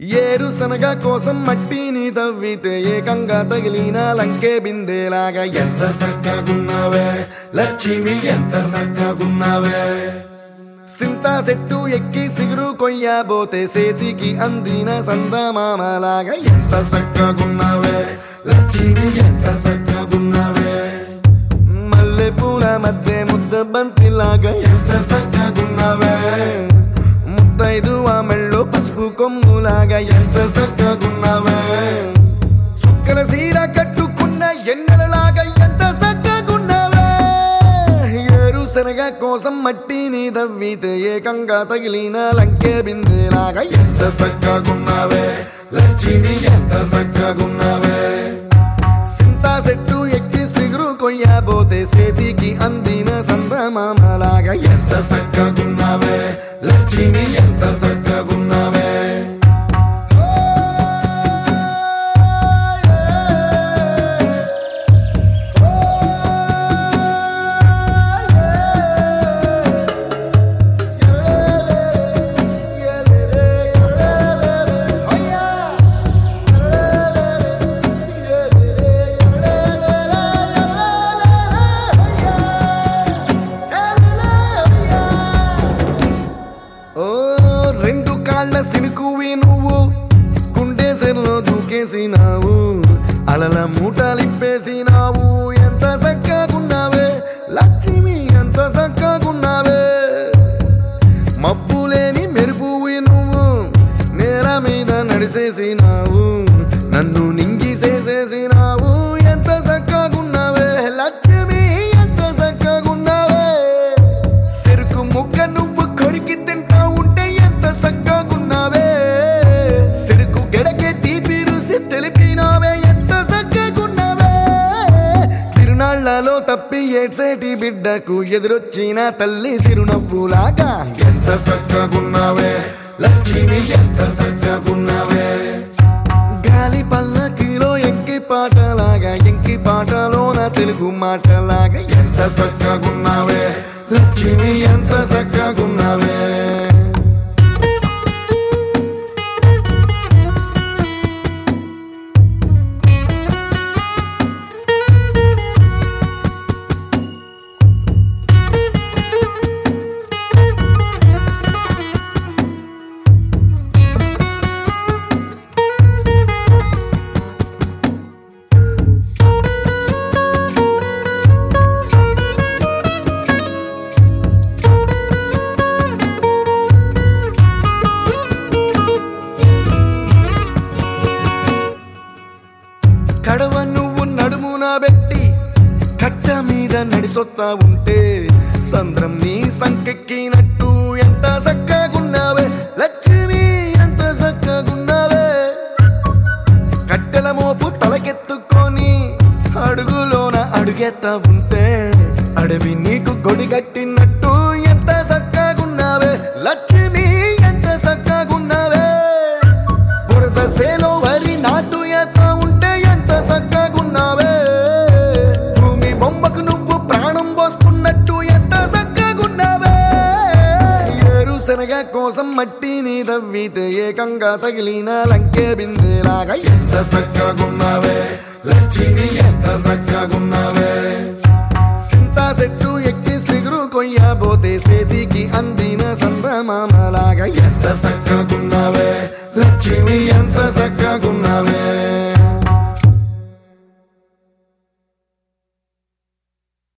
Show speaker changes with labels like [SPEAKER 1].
[SPEAKER 1] ఏరుశనగ కోసం మట్టిని తవ్వితే ఏకంగా తగిలిన లంకే బిందేలాగా ఎంత సక్కగున్నావే లక్ష్మి ఎంత సక్కగున్నావే సింతా చెట్టు ఎక్కి సిగురు కొయ్యబోతే సేతికి అందిన సందమామలాగా ఎంత సక్కగున్నావే లక్ష్మి ఎంత సక్కగున్నావే మల్లె పూల మధ్య ముద్ద బంతిలాగా ఎంత సక్కగున్నావే ముద్దైదు మెళ్ళో పసుపు కొమ్ములాగా ఎంత చక్కగున్నావే సుక్కల సీర కట్టుకున్న ఎన్నెలలాగా ఎంత చక్కగున్నావే ఏరుశనగ కోసం మట్టిని దవ్వితే ఏకంగా తగిలిన లంకే బిందేలాగా ఎంత చక్కగున్నావే లక్ష్మి ఎంత చక్కగున్నావే సింతా చెట్టు ఎక్కి సిగురు కొయ్యబోతే సేతికి అందిన సందమామలాగా ఎంత చక్కగున్నావే లక్ష్మి ఎంత సెల్లో అలల మూటలిప్పేసినావు. తిరునాళ్ళలో తప్పి ఏడ్సేటి బిడ్డకు ఎదురొచ్చిన తల్లి చిరునవ్వులాగా. ఎంత చక్కగున్నావే లక్ష్మి ఎంత చక్కగున్నావే గాలి పల్లకిలో ఎంకి పాటలాగా ఎంకి పాటలోన తెలుగు మాటలాగా. ఎంత చక్కగున్నావే లక్ష్మి ఎంత చక్కగున్నావే కడవ నువ్వు నడుమున పెట్టి కట్ట మీద నడిసొత్తా ఉంటే సంద్రం నీ సంకెక్కినట్టు ఎంత చక్కగున్నావే? లక్ష్మి ఎంత చక్కగున్నావే? కట్టెల మోపు తలకెత్తుకొని అడుగులోన అడుగెత్తా ఉంటే అడవి నీకు గొడిగట్టినట్టు మట్టిని తవ్వితే ఏకంగా తగిలిన లంకే బిందేలాగా ఎంత చక్కగున్నావే లక్ష్మి ఎంత చక్కగున్నావే సింతా చెట్టు ఎక్కి సిగురు కొయ్యబోతే సేతికి అందిన సందమామలాగా ఎంత చక్కగున్నావే లక్ష్మి ఎంత చక్కగున్నావే